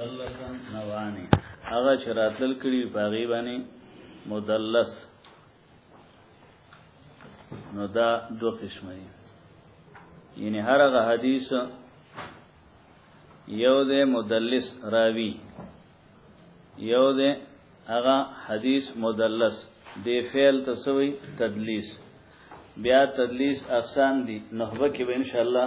مدلسن نوانی هغه چې راتل کړي باغی باندې مدلس نو دا دو قسمه دي یعنی هر هغه حدیث یو د مدلس راوی یو د هغه حدیث مدلس دی فعل تسوی تدلیس بیا تدلیس اقسام دي نحوه کې به ان شاء الله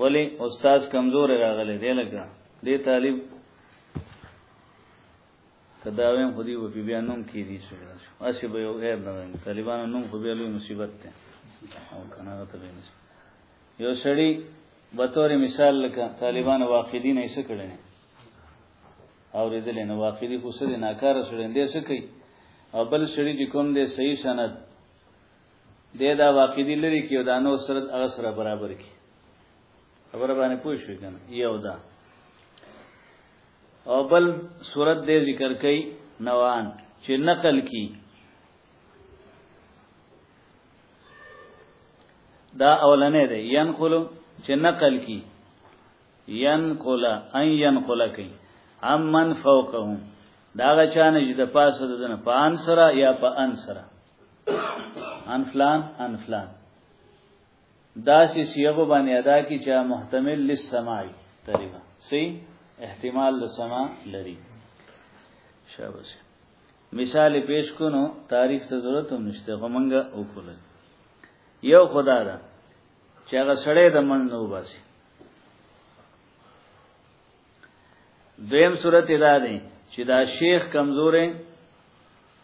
ولی استاد کمزور راغلی دی لکه دې طالب کداویم خودی و پی بیا نوم کی دی شو اسی به یو غیر نه وین طالبانو نوم خو بیا لوی مصیبت ده او کنه ته به نشي یو سړی به تور مثال لکه طالبانو واقعي نه څه کړی نه او ردل نه واقعي خو سره ناکاره سړی دی څه کوي او بل سړی چې کوم دی صحیح سند دی دا واقعي لري کې او دا نو سره هغه سره برابر کې خبره باندې پوه شو کنه یو دا او بل صورت دې ذکر کړي نوان چې نقل کی دا اولنې ده ينقل چې نقل کی ينقل ان ينقل کی امن فوقهم دا غچانه چې د پاسه دنه پان سره یا په ان سره ان فلان ان فلان دا سی سیغ باندې ادا کی چا محتمل للسماع تقریبا سی احتمال للسماع لري شاباش مثال پیش کونو تاریخ ته ضرورت هم نشته غمنګه او کول یو خدا دا چې هغه سړی د من نو باسي دویم صورت دا دی چې دا شیخ کمزورې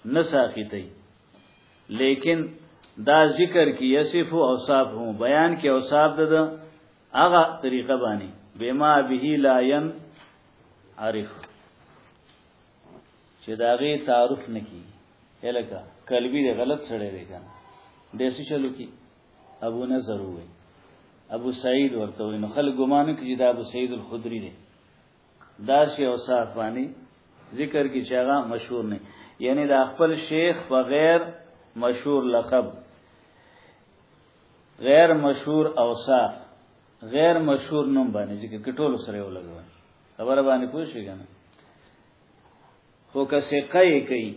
نه ساقیتای لیکن دا ذکر کی یصف او اوصاف هو بیان کی اوصاف د هغه طریقه باندې بما به لا ين عارف چې دا غي تعارف نکی الکا قلبی دی غلط سره دی کنه دیسی چلو کی ابو نظر وې ابو سعید ورته وې نو خلک ګمان کوي چې دا ابو سعید الخدری دی دا شی او صاحب باندې ذکر کی چاغه مشهور نه یعنی دا خپل شیخ بغیر مشهور لقب غیر مشهور اوصاف غیر مشهور نوم باندې چې کټول سره ولګو خبره باندې پوه شئ کنه خو که ثقه یې کوي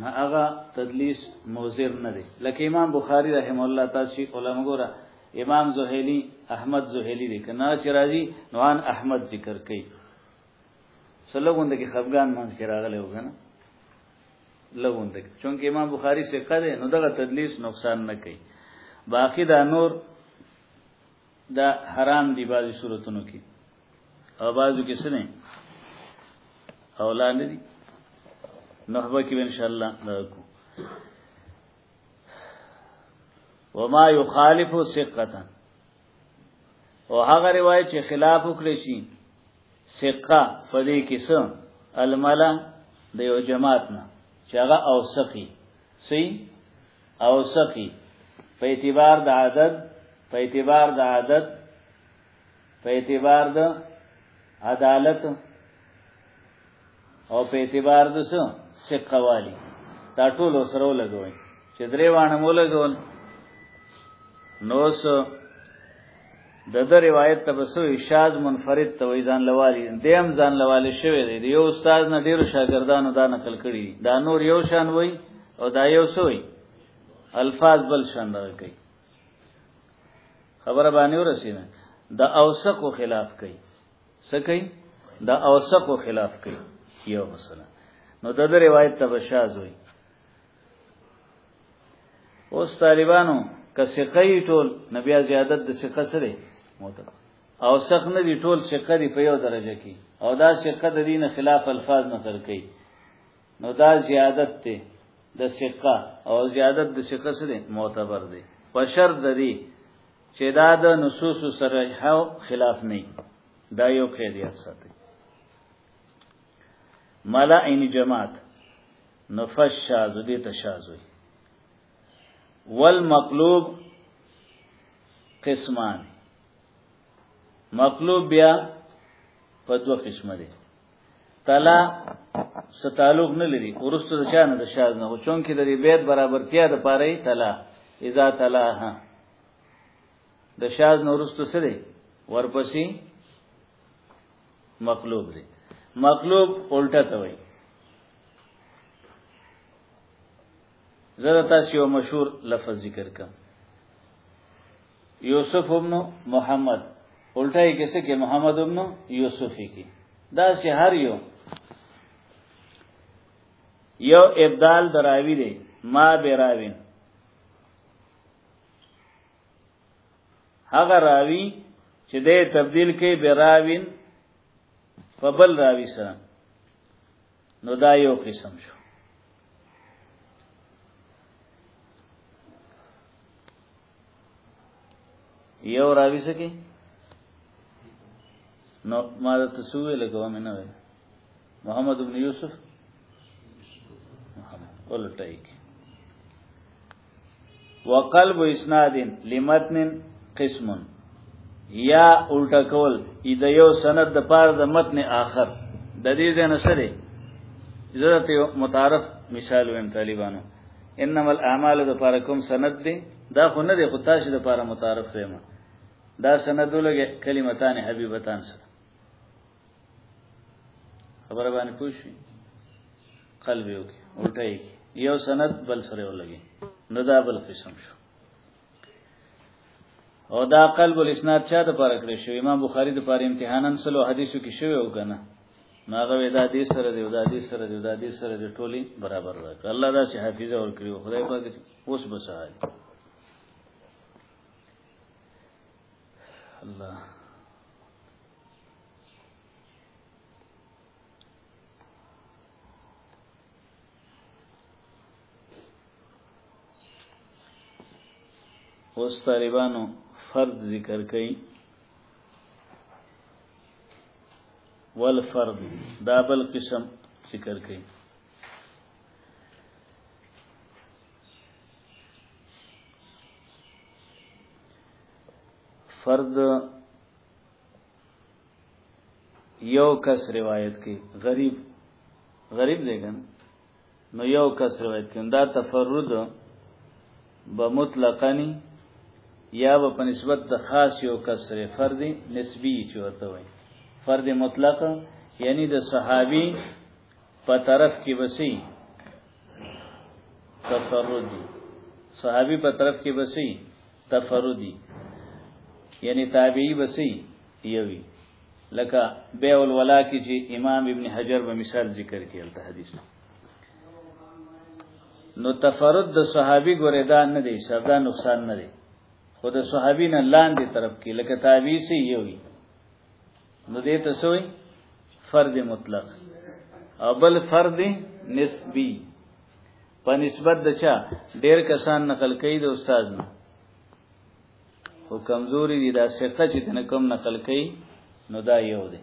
نه هغه تدلیس موزر نه دی لکه امام بخاری رحم الله تاسو علماء ګوره امام زهلی احمد زهلی دی کنه چې راځي نو ان احمد ذکر کوي سلوګوند کې خفغان منځ کې راغلی وګنه لګوند کې چونکه امام بخاری ثقه دی نو دغه تدلیس نقصان نه کوي باقی دا نور دا حرام دی بعضی صورتونو کې او بعضو کې څه نه او لاندې دي نحبه کې ان شاء الله راکو وما يخالف ثقه او هغه روایت چې خلاف وکړي شي ثقه په دې کې څه الملا د یو جماعت نه چې هغه اوسقي سي او سقی په اعتبار د عدد په اعتبار د عدد په اعتبار د عدالت او په اعتبار د څه سقوالی دا ټول سره لګوي چې درې وانه مولګول نو سو د د روایت ته بسو شاذ منفرد ته وې ځان لوالي دیم ځان لوالي شوی دی یو استاد نه ډیرو شاګردانو دا نقل کړي دا نور یو شان وای او دا یو سوی الفاظ بل شان دغه کوي خبره باندې ورسینه د اوسقو خلاف کوي څه کوي د اوسقو خلاف کوي یو مثلا نو د روایت ته بشاز وي اوس طالبانو که ثقه یې ټول نبي زیادت د ثقه سره موته او ثق نه دي ټول ثقه دي په یو درجه کې او دا ثقه د دین خلاف الفاظ نه تر کوي نو دا زیادت ته د ثقه او زیادت د ثقه سره معتبر دي په شرط د دې چې دا د نصوص سره خلاف نه دا یو قیدیت ساتي ملا عین جماعت نفس شاذ دې ته شاذ وي والمقلوب قسمان مقلوب بیا په دوه قسمه دي تلا ستالوغ نه لري ورسته د چانه د شاذ نه چون کې د دې بیت برابرتیا د پاره تلا اذا تلا ها د شاذ نه ورسته سره ورپسې مقلوب دي مقلوب الټه ته وایي زره تاسو یو مشهور لفظ ذکر کړم یوسف ابن محمد الټای کې څه کې محمد ابن یوسفی کې دا سه هر یو یو ابدال دراوی دی ما براوین هغه راوی چې دې تبديل کې براوین په بل راوی سره نو دا یو قسم شو یو راوی سکی نو ما د تسوی لګو مې نه وای محمد ابن یوسف محمد ولټای کی وقلب اسناد لمتن قسم یا الټا کول د یو سند د پاره د متن آخر د دې ځنه سره زړه ته متعارف مثال ویم طالبانو انما الاعمال د پاره کوم سند دی دا خو نه دی خو تاسو د پاره متعارف ویم دا سند ولګه کلمتان حبیبتان سره خبره باندې پوښي قلب یو کې الټای کې یو سند بل سره ولګي نو دا بل قسم شو او دا قلب الاسناد چا د پاره کړی شو امام بخاری د پاره امتحانن سلو حدیثو کې شوی او کنه ماغه ودا دې سره دی ودا دې سره دی ودا دې سره دی ټولي برابر راک الله دا چې حافظه ور کړی خدای پاک اوس بسال الله اوس طالبانو فرض ذکر کوي ول فرض دا بل قسم ذکر کوي فرض یو کس روایت کې غریب غریب دی ګن نو یو کس روایت کې دا تفرد به مطلقنی یا به په نسبت د خاص یو کس سره فرد نسبی چورته وي فرد مطلق یعنی د صحابي په طرف کې بسي تفردي صحابي په طرف کې بسي تفردي یعنی تابعی بسي یوي لکه بیع الولا کې چې امام ابن حجر به مثال ذکر کړي ته حدیث نو تفرد د صحابي ګورې دا نه دی سبدا نقصان نه دی خود صحابین لاندې طرف کې لکه تابعی سي یوي نو دې ته سوې فرد مطلق او بل فرد نسبی په نسبت د چا ډېر کسان نقل کوي د استاد نه او کمزوري دي دا ثقه چې تنه کم نقل کوي نو دا یو دی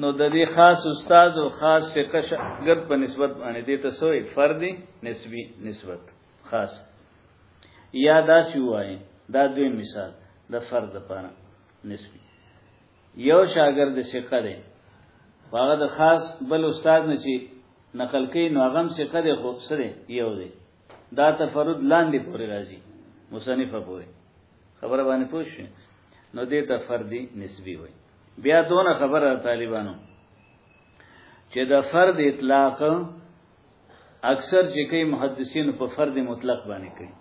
نو د دې خاص استاد او خاص ثقه شګر په نسبت باندې دې ته سوې فرد نسبی نسبت خاص یا دا سی وای دا دوی مثال د فرد لپاره نسبی یو شاګرد ثقه دی هغه د خاص بل استاد نه چی نقل کوي نو هغه ثقه دی خو سره یو دی دا تفرد لاندې پورې راځي مصنف پورې خبره باندې پوښ نو دې ته فردي نسبی وای بیا دونه خبره طالبانو چې د فرد اطلاق اکثر چې کوي محدثین په فرد مطلق باندې کوي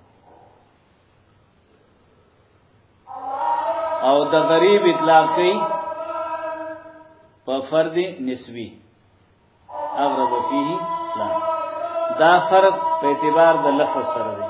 او د غریب اطلاق کوي په فرد نسبی اغرب فيه لا دا فرق په اعتبار د لفظ سره دی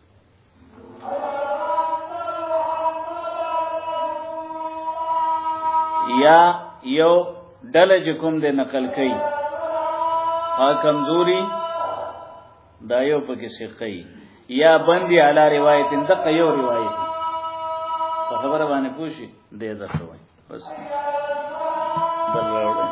یا یو ډله چې کوم د نقل کوي ها کمزوري دا یو پکې شقي یا بندي علی روایت اندق یو روایت په خبره باندې پوښي دې درته وای بس بل راوړم